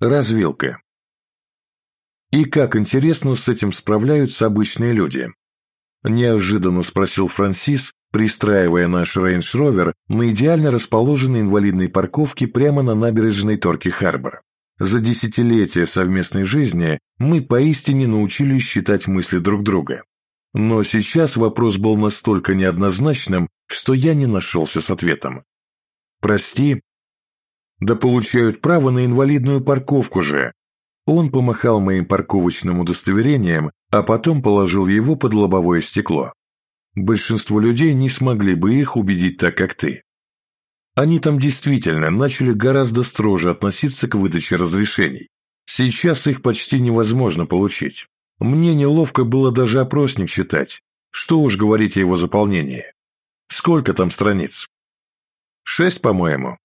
Развилка. И как интересно с этим справляются обычные люди? Неожиданно спросил Франсис, пристраивая наш рейндж-ровер на идеально расположенной инвалидной парковке прямо на набережной Торки-Харбор. За десятилетия совместной жизни мы поистине научились считать мысли друг друга. Но сейчас вопрос был настолько неоднозначным, что я не нашелся с ответом. «Прости?» «Да получают право на инвалидную парковку же!» Он помахал моим парковочным удостоверением, а потом положил его под лобовое стекло. Большинство людей не смогли бы их убедить так, как ты. Они там действительно начали гораздо строже относиться к выдаче разрешений. Сейчас их почти невозможно получить. Мне неловко было даже опросник читать. Что уж говорить о его заполнении. Сколько там страниц? Шесть, по-моему.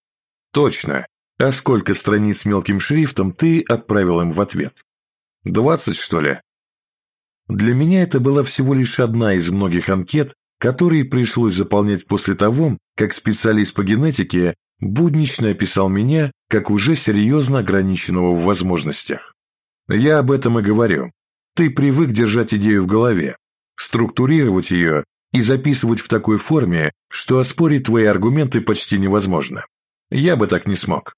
Точно. А сколько страниц мелким шрифтом ты отправил им в ответ? Двадцать, что ли? Для меня это была всего лишь одна из многих анкет, которые пришлось заполнять после того, как специалист по генетике буднично описал меня как уже серьезно ограниченного в возможностях. Я об этом и говорю. Ты привык держать идею в голове, структурировать ее и записывать в такой форме, что оспорить твои аргументы почти невозможно. Я бы так не смог.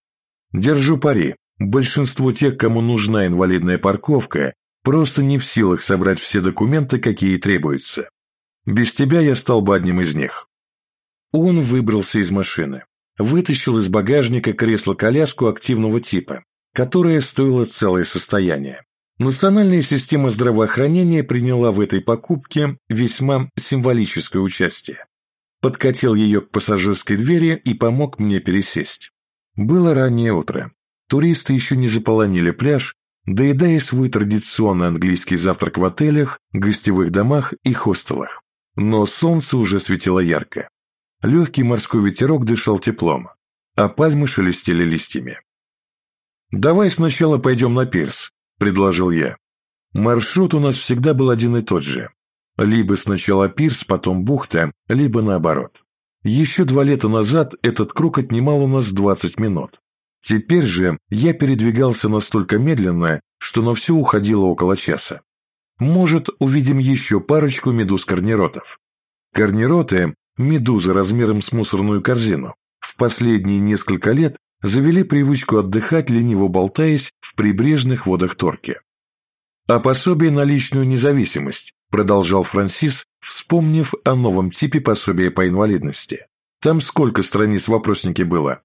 Держу пари. Большинство тех, кому нужна инвалидная парковка, просто не в силах собрать все документы, какие требуются. Без тебя я стал бы одним из них. Он выбрался из машины, вытащил из багажника кресло-коляску активного типа, которое стоило целое состояние. Национальная система здравоохранения приняла в этой покупке весьма символическое участие. Подкатил ее к пассажирской двери и помог мне пересесть. Было раннее утро. Туристы еще не заполонили пляж, доедая свой традиционный английский завтрак в отелях, гостевых домах и хостелах. Но солнце уже светило ярко. Легкий морской ветерок дышал теплом, а пальмы шелестели листьями. «Давай сначала пойдем на пирс», – предложил я. Маршрут у нас всегда был один и тот же. Либо сначала пирс, потом бухта, либо наоборот. Еще два лета назад этот круг отнимал у нас 20 минут. Теперь же я передвигался настолько медленно, что на все уходило около часа. Может, увидим еще парочку медуз-корниротов. Корнироты – медузы размером с мусорную корзину. В последние несколько лет завели привычку отдыхать, лениво болтаясь в прибрежных водах Торки. А пособие на личную независимость, продолжал Франсис, вспомнив о новом типе пособия по инвалидности. Там сколько страниц в вопроснике было?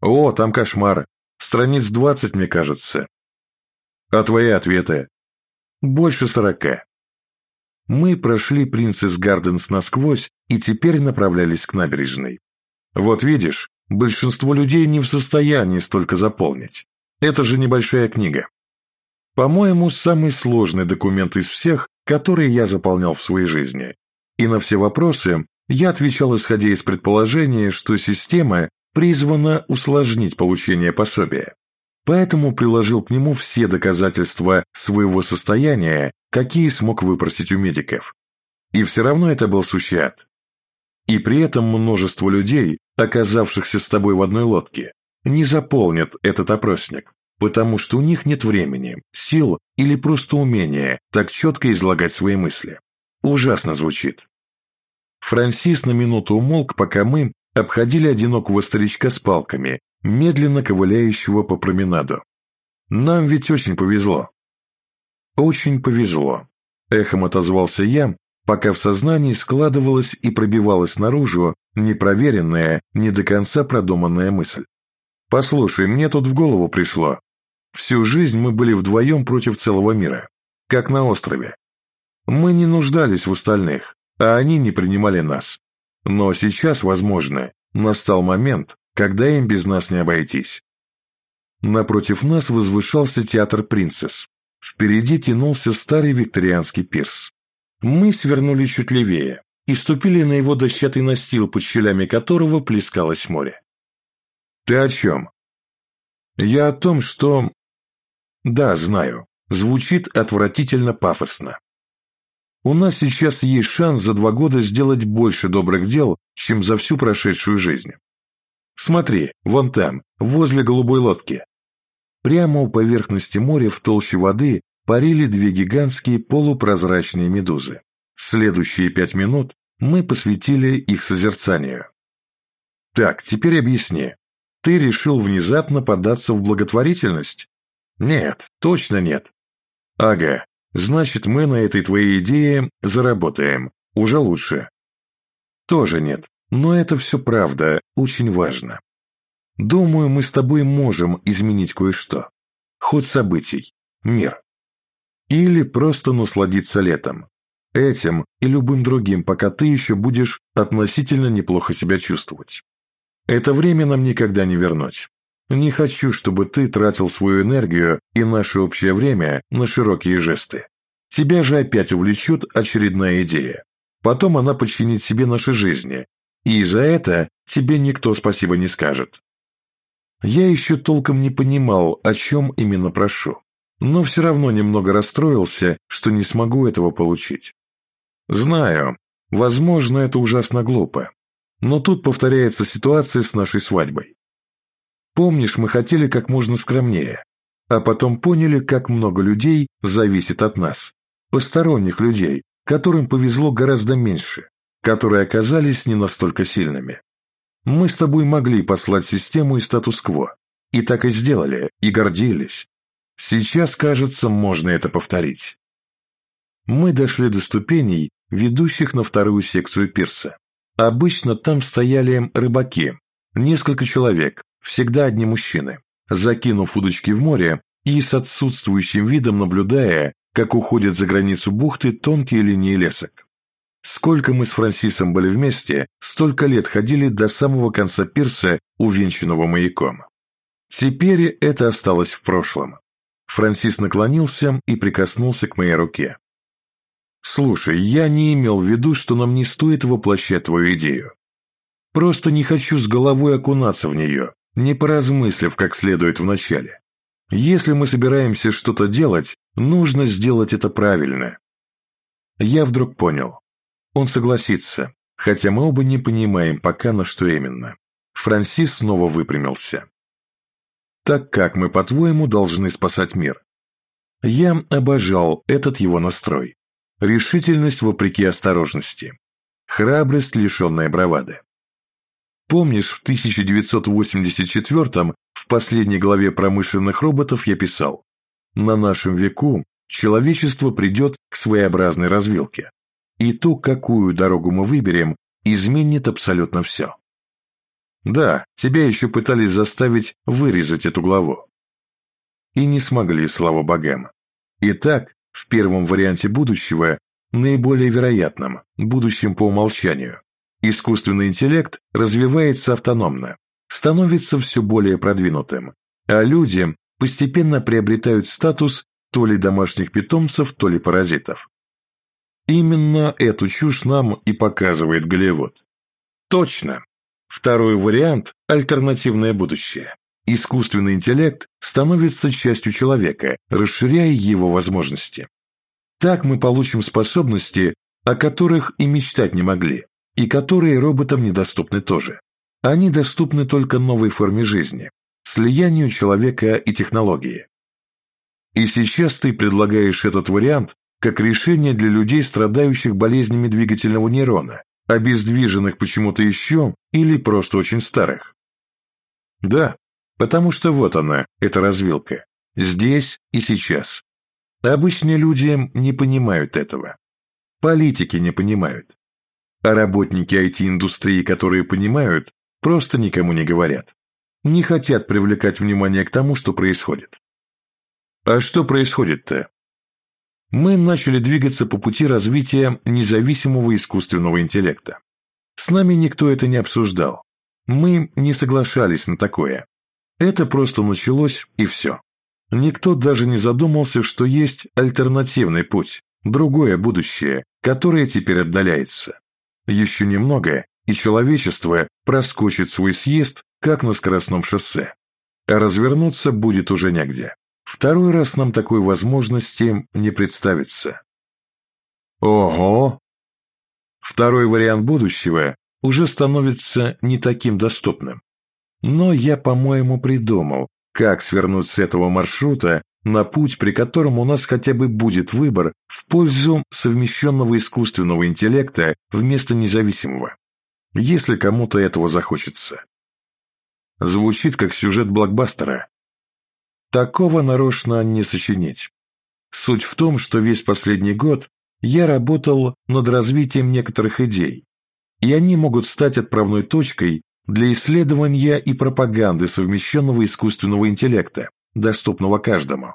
О, там кошмар. Страниц двадцать, мне кажется. А твои ответы? Больше сорока. Мы прошли Принцесс Гарденс насквозь и теперь направлялись к набережной. Вот видишь, большинство людей не в состоянии столько заполнить. Это же небольшая книга. По-моему, самый сложный документ из всех, которые я заполнял в своей жизни. И на все вопросы я отвечал, исходя из предположения, что система призвана усложнить получение пособия. Поэтому приложил к нему все доказательства своего состояния, какие смог выпросить у медиков. И все равно это был сущий ад. И при этом множество людей, оказавшихся с тобой в одной лодке, не заполнят этот опросник, потому что у них нет времени, сил или просто умения так четко излагать свои мысли. Ужасно звучит. Франсис на минуту умолк, пока мы обходили одинокого старичка с палками, медленно ковыляющего по променаду. Нам ведь очень повезло. Очень повезло. Эхом отозвался я, пока в сознании складывалась и пробивалась наружу непроверенная, не до конца продуманная мысль. «Послушай, мне тут в голову пришло. Всю жизнь мы были вдвоем против целого мира, как на острове. Мы не нуждались в остальных, а они не принимали нас. Но сейчас, возможно, настал момент, когда им без нас не обойтись. Напротив нас возвышался театр «Принцесс». Впереди тянулся старый викторианский пирс. Мы свернули чуть левее и ступили на его дощатый настил, под щелями которого плескалось море. «Ты о чем?» «Я о том, что...» «Да, знаю. Звучит отвратительно пафосно. У нас сейчас есть шанс за два года сделать больше добрых дел, чем за всю прошедшую жизнь. Смотри, вон там, возле голубой лодки. прямо у поверхности моря в толще воды парили две гигантские полупрозрачные медузы. Следующие пять минут мы посвятили их созерцанию. Так, теперь объясни. Ты решил внезапно податься в благотворительность? Нет, точно нет. Ага, значит мы на этой твоей идее заработаем. Уже лучше. Тоже нет, но это все правда, очень важно. Думаю, мы с тобой можем изменить кое-что. Ход событий, мир. Или просто насладиться летом. Этим и любым другим, пока ты еще будешь относительно неплохо себя чувствовать. Это время нам никогда не вернуть. Не хочу, чтобы ты тратил свою энергию и наше общее время на широкие жесты. Тебя же опять увлечет очередная идея. Потом она подчинит себе наши жизни, и за это тебе никто спасибо не скажет. Я еще толком не понимал, о чем именно прошу, но все равно немного расстроился, что не смогу этого получить. Знаю, возможно, это ужасно глупо, но тут повторяется ситуация с нашей свадьбой. Помнишь, мы хотели как можно скромнее, а потом поняли, как много людей зависит от нас, посторонних людей, которым повезло гораздо меньше, которые оказались не настолько сильными. Мы с тобой могли послать систему и статус-кво, и так и сделали, и гордились. Сейчас, кажется, можно это повторить. Мы дошли до ступеней, ведущих на вторую секцию пирса. Обычно там стояли рыбаки, несколько человек, всегда одни мужчины, закинув удочки в море и с отсутствующим видом наблюдая, как уходят за границу бухты тонкие линии лесок. Сколько мы с Франсисом были вместе, столько лет ходили до самого конца пирса, увенчанного маяком. Теперь это осталось в прошлом. Франсис наклонился и прикоснулся к моей руке. «Слушай, я не имел в виду, что нам не стоит воплощать твою идею. Просто не хочу с головой окунаться в нее, не поразмыслив как следует вначале. Если мы собираемся что-то делать, нужно сделать это правильно. Я вдруг понял. Он согласится, хотя мы оба не понимаем пока на что именно. Франсис снова выпрямился. Так как мы, по-твоему, должны спасать мир? Я обожал этот его настрой. Решительность вопреки осторожности. Храбрость, лишенная бравады. Помнишь, в 1984 в последней главе промышленных роботов я писал «На нашем веку человечество придет к своеобразной развилке, и то, какую дорогу мы выберем, изменит абсолютно все». Да, тебя еще пытались заставить вырезать эту главу. И не смогли, слава богам. Итак, в первом варианте будущего, наиболее вероятном, будущем по умолчанию, искусственный интеллект развивается автономно, становится все более продвинутым, а люди постепенно приобретают статус то ли домашних питомцев, то ли паразитов. Именно эту чушь нам и показывает Голливуд. Точно. Второй вариант – альтернативное будущее. Искусственный интеллект становится частью человека, расширяя его возможности. Так мы получим способности, о которых и мечтать не могли, и которые роботам недоступны тоже. Они доступны только новой форме жизни, слиянию человека и технологии. И сейчас ты предлагаешь этот вариант как решение для людей, страдающих болезнями двигательного нейрона, обездвиженных почему-то еще или просто очень старых. Да, Потому что вот она, эта развилка. Здесь и сейчас. Обычные люди не понимают этого. Политики не понимают. А работники IT-индустрии, которые понимают, просто никому не говорят. Не хотят привлекать внимание к тому, что происходит. А что происходит-то? Мы начали двигаться по пути развития независимого искусственного интеллекта. С нами никто это не обсуждал. Мы не соглашались на такое. Это просто началось и все. Никто даже не задумался, что есть альтернативный путь, другое будущее, которое теперь отдаляется. Еще немного, и человечество проскочит свой съезд, как на скоростном шоссе. А развернуться будет уже негде. Второй раз нам такой возможности не представится. Ого! Второй вариант будущего уже становится не таким доступным. Но я, по-моему, придумал, как свернуть с этого маршрута на путь, при котором у нас хотя бы будет выбор в пользу совмещенного искусственного интеллекта вместо независимого, если кому-то этого захочется. Звучит как сюжет блокбастера. Такого нарочно не сочинить. Суть в том, что весь последний год я работал над развитием некоторых идей, и они могут стать отправной точкой для исследования и пропаганды совмещенного искусственного интеллекта, доступного каждому.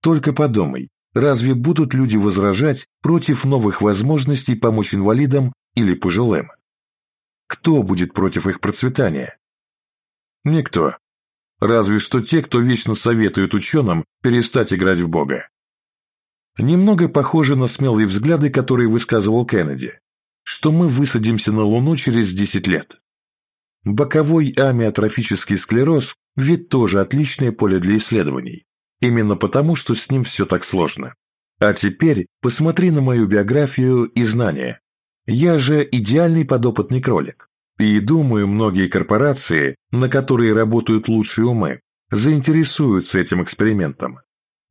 Только подумай, разве будут люди возражать против новых возможностей помочь инвалидам или пожилым? Кто будет против их процветания? Никто. Разве что те, кто вечно советует ученым перестать играть в Бога. Немного похоже на смелые взгляды, которые высказывал Кеннеди, что мы высадимся на Луну через 10 лет. Боковой амиотрофический склероз – ведь тоже отличное поле для исследований, именно потому, что с ним все так сложно. А теперь посмотри на мою биографию и знания. Я же идеальный подопытный кролик. И думаю, многие корпорации, на которые работают лучшие умы, заинтересуются этим экспериментом.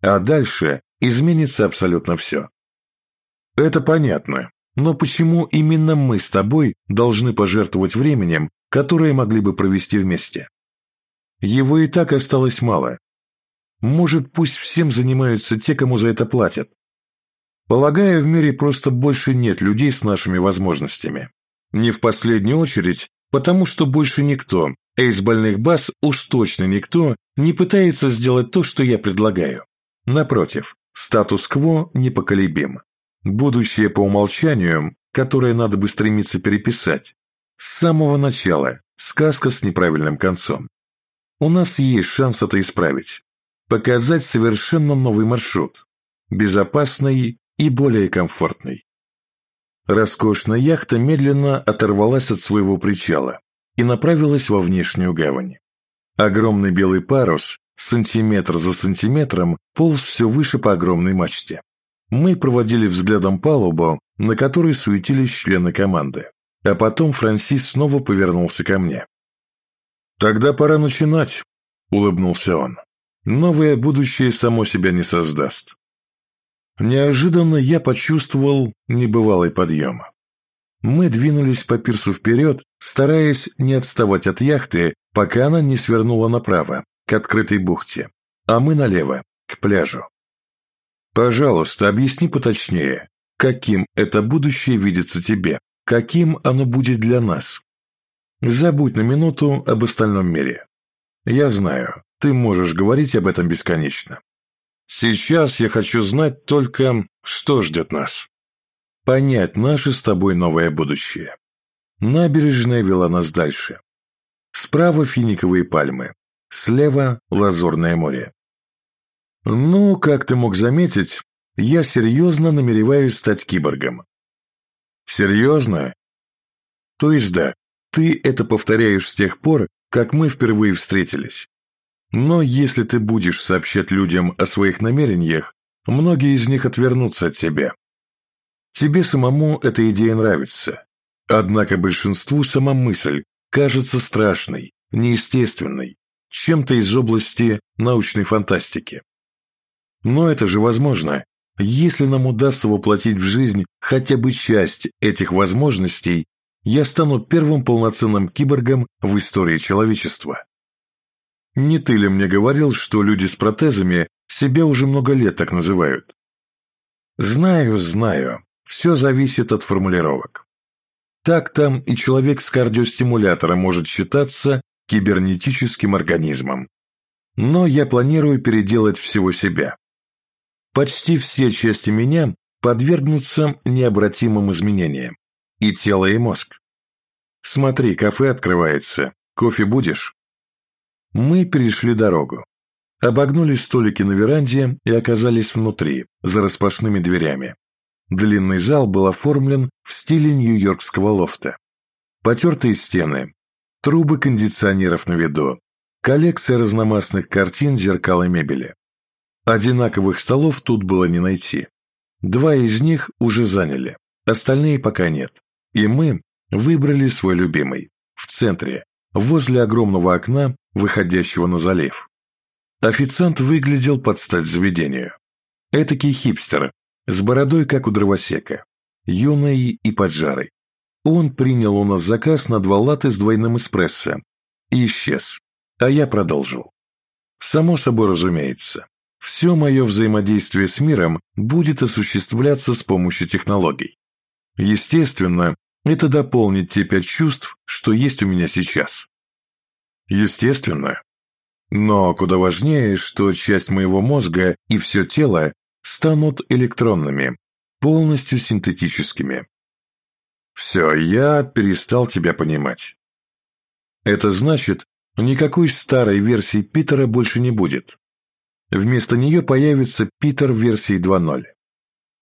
А дальше изменится абсолютно все. Это понятно, но почему именно мы с тобой должны пожертвовать временем, которое могли бы провести вместе? Его и так осталось мало. Может, пусть всем занимаются те, кому за это платят. Полагаю, в мире просто больше нет людей с нашими возможностями. Не в последнюю очередь, потому что больше никто, а из больных баз уж точно никто, не пытается сделать то, что я предлагаю. Напротив, статус-кво непоколебим. Будущее по умолчанию, которое надо бы стремиться переписать. С самого начала сказка с неправильным концом. У нас есть шанс это исправить. Показать совершенно новый маршрут. Безопасный и более комфортный. Роскошная яхта медленно оторвалась от своего причала и направилась во внешнюю гавань. Огромный белый парус Сантиметр за сантиметром полз все выше по огромной мачте. Мы проводили взглядом палубу, на которой суетились члены команды. А потом Франсис снова повернулся ко мне. «Тогда пора начинать», — улыбнулся он. «Новое будущее само себя не создаст». Неожиданно я почувствовал небывалый подъем. Мы двинулись по пирсу вперед, стараясь не отставать от яхты, пока она не свернула направо, к открытой бухте, а мы налево, к пляжу. Пожалуйста, объясни поточнее, каким это будущее видится тебе, каким оно будет для нас. Забудь на минуту об остальном мире. Я знаю, ты можешь говорить об этом бесконечно. Сейчас я хочу знать только, что ждет нас. Понять наше с тобой новое будущее. Набережная вела нас дальше. Справа финиковые пальмы, Слева – Лазурное море. Ну, как ты мог заметить, я серьезно намереваюсь стать киборгом. Серьезно? То есть да, ты это повторяешь с тех пор, как мы впервые встретились. Но если ты будешь сообщать людям о своих намерениях, многие из них отвернутся от тебя. Тебе самому эта идея нравится. Однако большинству сама мысль кажется страшной, неестественной, чем-то из области научной фантастики. Но это же возможно, если нам удастся воплотить в жизнь хотя бы часть этих возможностей, я стану первым полноценным киборгом в истории человечества. Не ты ли мне говорил, что люди с протезами себя уже много лет так называют? Знаю, знаю, все зависит от формулировок. Так там и человек с кардиостимулятором может считаться кибернетическим организмом. Но я планирую переделать всего себя. Почти все части меня подвергнутся необратимым изменениям. И тело, и мозг. Смотри, кафе открывается. Кофе будешь? Мы перешли дорогу. Обогнули столики на веранде и оказались внутри, за распашными дверями. Длинный зал был оформлен в стиле нью-йоркского лофта. Потертые стены, трубы кондиционеров на виду, коллекция разномастных картин, зеркал и мебели. Одинаковых столов тут было не найти. Два из них уже заняли, остальные пока нет. И мы выбрали свой любимый, в центре, возле огромного окна, выходящего на залив. Официант выглядел под стать заведению. Этакий хипстер, с бородой, как у дровосека, юный и поджарый. Он принял у нас заказ на два латте с двойным эспрессо и исчез, а я продолжил. Само собой разумеется, все мое взаимодействие с миром будет осуществляться с помощью технологий. Естественно, это дополнит те пять чувств, что есть у меня сейчас. Естественно. Но куда важнее, что часть моего мозга и все тело станут электронными, полностью синтетическими. Все, я перестал тебя понимать. Это значит, никакой старой версии Питера больше не будет. Вместо нее появится Питер версии 2.0.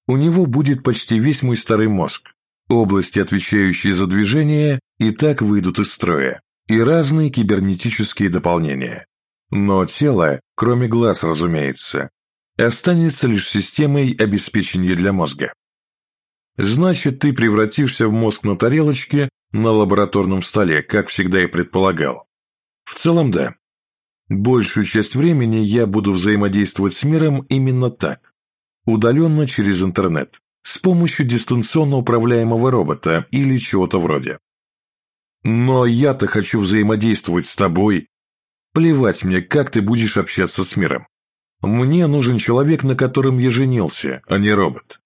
У него будет почти весь мой старый мозг. Области, отвечающие за движение, и так выйдут из строя. И разные кибернетические дополнения. Но тело, кроме глаз, разумеется, останется лишь системой обеспечения для мозга. Значит, ты превратишься в мозг на тарелочке на лабораторном столе, как всегда и предполагал. В целом, да. Большую часть времени я буду взаимодействовать с миром именно так. Удаленно через интернет, с помощью дистанционно управляемого робота или чего-то вроде. Но я-то хочу взаимодействовать с тобой. Плевать мне, как ты будешь общаться с миром. Мне нужен человек, на котором я женился, а не робот.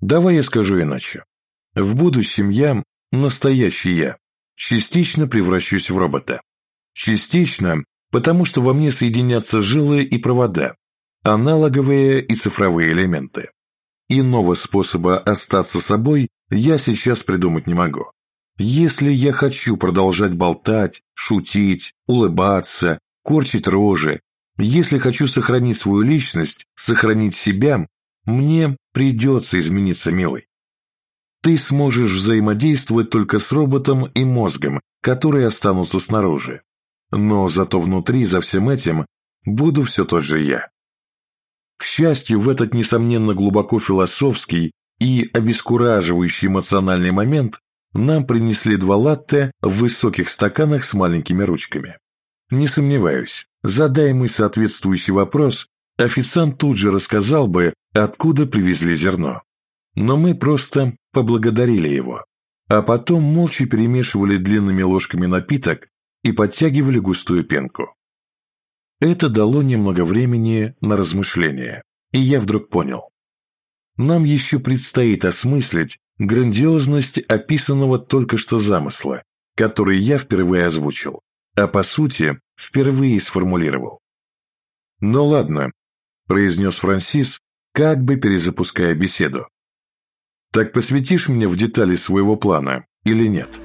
Давай я скажу иначе. В будущем я, настоящий я, частично превращусь в робота. Частично, потому что во мне соединятся жилы и провода, аналоговые и цифровые элементы. Иного способа остаться собой я сейчас придумать не могу. Если я хочу продолжать болтать, шутить, улыбаться, корчить рожи, если хочу сохранить свою личность, сохранить себя, мне придется измениться, милый. Ты сможешь взаимодействовать только с роботом и мозгом, которые останутся снаружи. Но зато внутри за всем этим буду все тот же я. К счастью, в этот, несомненно, глубоко философский и обескураживающий эмоциональный момент нам принесли два латте в высоких стаканах с маленькими ручками. Не сомневаюсь, задай мы соответствующий вопрос, официант тут же рассказал бы, откуда привезли зерно. Но мы просто поблагодарили его, а потом молча перемешивали длинными ложками напиток и подтягивали густую пенку. Это дало немного времени на размышления, и я вдруг понял. Нам еще предстоит осмыслить грандиозность описанного только что замысла, который я впервые озвучил, а по сути впервые сформулировал. «Ну ладно», – произнес Франсис, как бы перезапуская беседу. «Так посвятишь мне в детали своего плана или нет?»